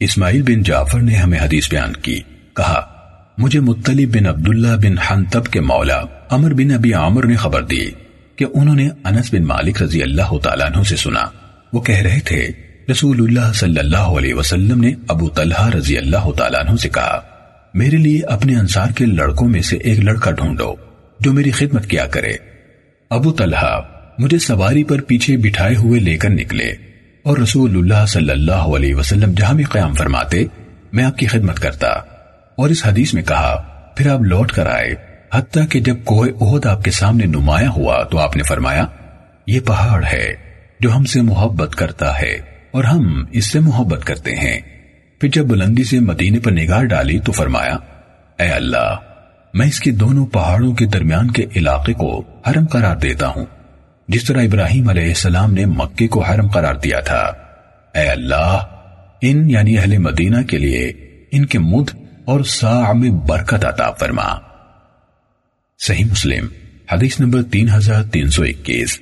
اسماعیل بن جعفر نے ہمیں حدیث بیان کی، کہا، مجھے مطلب بن عبداللہ بن حنطب کے مولا عمر بن ابی عامر نے خبر دی کہ انہوں نے انس بن مالک رضی اللہ تعالیٰ عنہ سے سنا۔ وہ کہہ رہے تھے، رسول اللہ صلی اللہ علیہ وسلم نے ابو طلحہ رضی اللہ تعالیٰ عنہ سے کہا، میرے لیے اپنے انصار کے لڑکوں میں سے ایک لڑکا ڈھونڈو جو میری خدمت کیا کرے۔ ابو طلحہ، مجھے سواری پر پیچھے بٹھائے ہوئے لے کر نکلے۔ اور رسول اللہ صلی اللہ علیہ وسلم جہاں بھی قیام فرماتے، میں آپ کی خدمت کرتا۔ اور اس حدیث میں کہا، پھر آپ لوٹ کر آئے، حتیٰ کہ جب کوہ عہد آپ کے سامنے نمایاں ہوا تو آپ نے فرمایا، یہ پہاڑ ہے جو ہم سے محبت کرتا ہے اور ہم اس سے محبت کرتے ہیں۔ پھر جب بلندی سے مدینے پر نگاہ ڈالی تو فرمایا، اے اللہ، میں اس کے دونوں پہاڑوں کے درمیان کے علاقے کو حرم قرار دیتا ہوں۔ جس طرح ابراہیم علیہ السلام نے مکے کو حرم قرار دیا تھا۔ اے اللہ، ان یعنی اہل مدینہ کے لیے ان کے مد اور ساع میں برکت عطا فرما۔ صحیح مسلم، حدیث نمبر تین ہزار تین سو اکیس۔